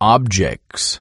objects.